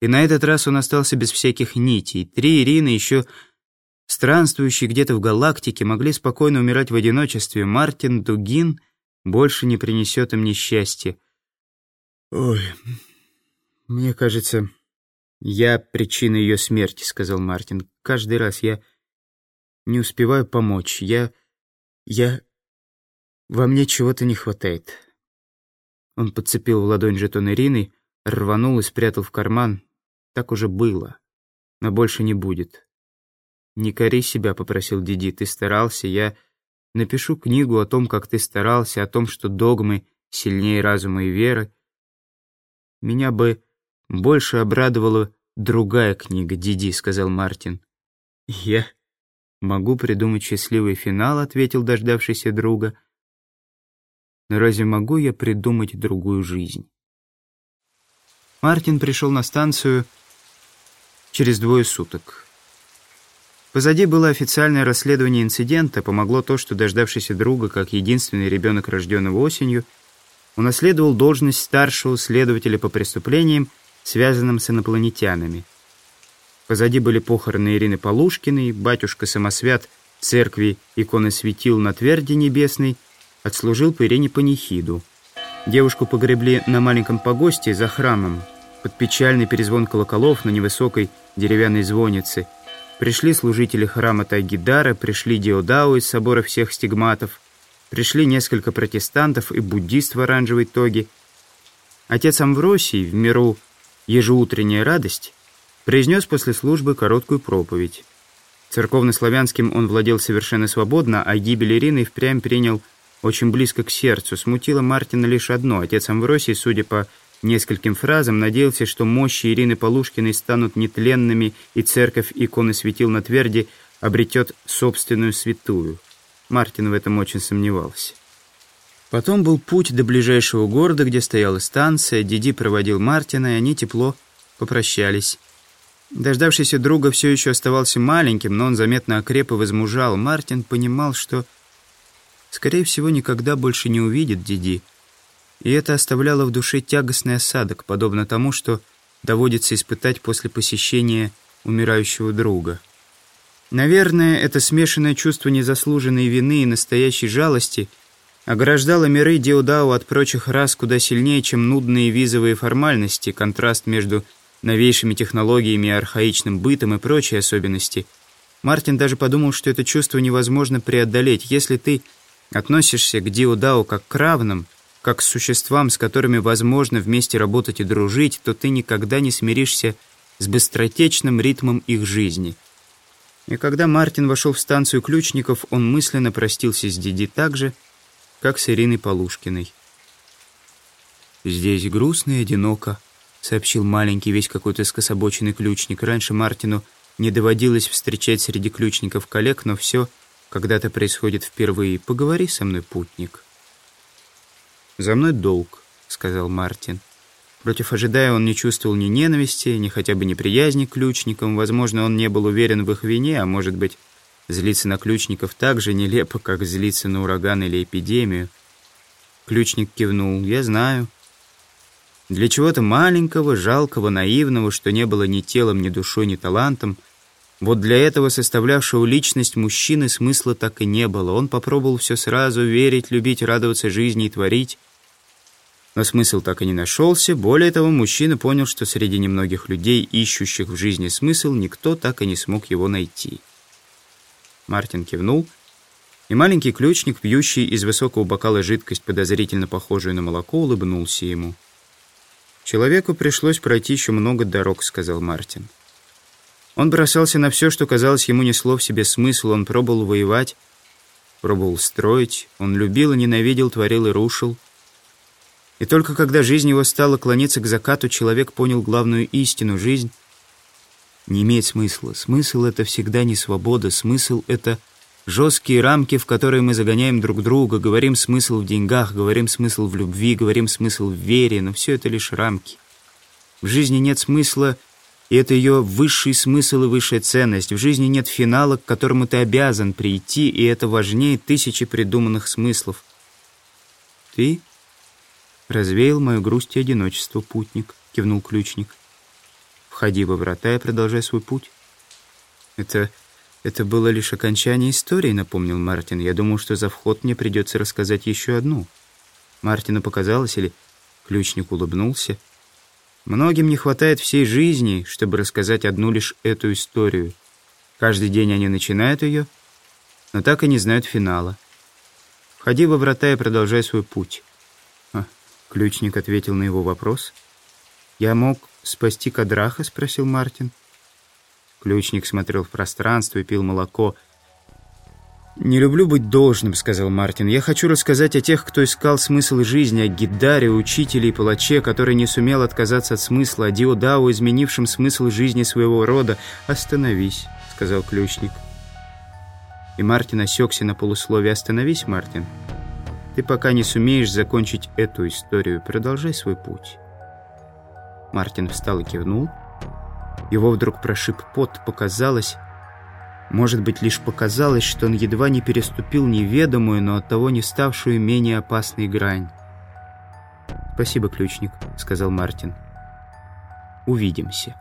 И на этот раз он остался без всяких нитей. Три Ирины, еще странствующие где-то в галактике, могли спокойно умирать в одиночестве. Мартин Дугин больше не принесет им несчастья. «Ой, мне кажется, я причина ее смерти», — сказал Мартин. «Каждый раз я не успеваю помочь. Я... я... во мне чего-то не хватает». Он подцепил в ладонь жетон Ирины, рванул и спрятал в карман. Так уже было, но больше не будет. «Не кори себя», — попросил Диди, — «ты старался, я напишу книгу о том, как ты старался, о том, что догмы сильнее разума и веры. Меня бы больше обрадовала другая книга, Диди», — сказал Мартин. «Я могу придумать счастливый финал», — ответил дождавшийся друга. «Но разве могу я придумать другую жизнь?» Мартин пришел на станцию через двое суток. Позади было официальное расследование инцидента, помогло то, что дождавшийся друга, как единственный ребенок, рожденного осенью, унаследовал должность старшего следователя по преступлениям, связанным с инопланетянами. Позади были похороны Ирины Полушкиной, батюшка Самосвят церкви иконы светил на тверди небесной, отслужил по Ирине панихиду. Девушку погребли на маленьком погосте за храмом, под печальный перезвон колоколов на невысокой деревянной звоннице. Пришли служители храма Тайгидара, пришли Диодао из собора всех стигматов, пришли несколько протестантов и буддист в оранжевой тоге. Отец Амвросий в миру «Ежеутренняя радость» произнес после службы короткую проповедь. Церковно-славянским он владел совершенно свободно, а гибель Ирины впрямь принял очень близко к сердцу. Смутило Мартина лишь одно. Отец Амвросий, судя по нескольким фразам, надеялся, что мощи Ирины Полушкиной станут нетленными, и церковь иконы светил на тверди обретет собственную святую. Мартин в этом очень сомневался. Потом был путь до ближайшего города, где стояла станция. Диди проводил Мартина, и они тепло попрощались. Дождавшийся друга все еще оставался маленьким, но он заметно окреп и возмужал. Мартин понимал, что, скорее всего, никогда больше не увидит Диди. И это оставляло в душе тягостный осадок, подобно тому, что доводится испытать после посещения умирающего друга. Наверное, это смешанное чувство незаслуженной вины и настоящей жалости ограждало миры Диодао от прочих рас куда сильнее, чем нудные визовые формальности, контраст между новейшими технологиями и архаичным бытом и прочие особенности. Мартин даже подумал, что это чувство невозможно преодолеть. Если ты относишься к Диодао как к равным, как к существам, с которыми возможно вместе работать и дружить, то ты никогда не смиришься с быстротечным ритмом их жизни – и когда Мартин вошел в станцию ключников, он мысленно простился с Диди так же, как с Ириной Полушкиной. «Здесь грустно и одиноко», — сообщил маленький, весь какой-то скособоченный ключник. Раньше Мартину не доводилось встречать среди ключников коллег, но все когда-то происходит впервые. «Поговори со мной, путник». «За мной долг», — сказал Мартин. Против ожидая он не чувствовал ни ненависти, ни хотя бы неприязни к ключникам. Возможно, он не был уверен в их вине, а может быть, злиться на ключников так же нелепо, как злиться на ураган или эпидемию. Ключник кивнул. «Я знаю». Для чего-то маленького, жалкого, наивного, что не было ни телом, ни душой, ни талантом, вот для этого составлявшего личность мужчины смысла так и не было. Он попробовал все сразу, верить, любить, радоваться жизни и творить, но смысл так и не нашелся. Более того, мужчина понял, что среди немногих людей, ищущих в жизни смысл, никто так и не смог его найти. Мартин кивнул, и маленький ключник, пьющий из высокого бокала жидкость, подозрительно похожую на молоко, улыбнулся ему. «Человеку пришлось пройти еще много дорог», — сказал Мартин. Он бросался на все, что казалось ему несло в себе смысл. Он пробовал воевать, пробовал строить. Он любил и ненавидел, творил и рушил — и только когда жизнь его стала клониться к закату, человек понял главную истину. Жизнь не имеет смысла. Смысл — это всегда не свобода. Смысл — это жесткие рамки, в которые мы загоняем друг друга. Говорим смысл в деньгах, говорим смысл в любви, говорим смысл в вере. Но все это лишь рамки. В жизни нет смысла, и это ее высший смысл и высшая ценность. В жизни нет финала, к которому ты обязан прийти, и это важнее тысячи придуманных смыслов. Ты «Развеял мою грусть и одиночество, путник», — кивнул ключник. «В Входи во врата и продолжай свой путь. Это... это было лишь окончание истории, напомнил Мартин. Я думал, что за вход мне придется рассказать еще одну. Мартину показалось, или ключник улыбнулся. Многим не хватает всей жизни, чтобы рассказать одну лишь эту историю. Каждый день они начинают ее, но так и не знают финала. Входи во врата и продолжай свой путь. Ключник ответил на его вопрос. «Я мог спасти Кадраха?» — спросил Мартин. Ключник смотрел в пространство и пил молоко. «Не люблю быть должным», — сказал Мартин. «Я хочу рассказать о тех, кто искал смысл жизни, о Гиддаре, учителе и палаче, который не сумел отказаться от смысла, о Диодау, изменившем смысл жизни своего рода. Остановись», — сказал ключник. И Мартин осекся на полусловие. «Остановись, Мартин. Ты пока не сумеешь закончить эту историю. Продолжай свой путь». Мартин встал и кивнул. Его вдруг прошиб пот. Показалось, может быть, лишь показалось, что он едва не переступил неведомую, но оттого не ставшую менее опасной грань. «Спасибо, ключник», — сказал Мартин. «Увидимся».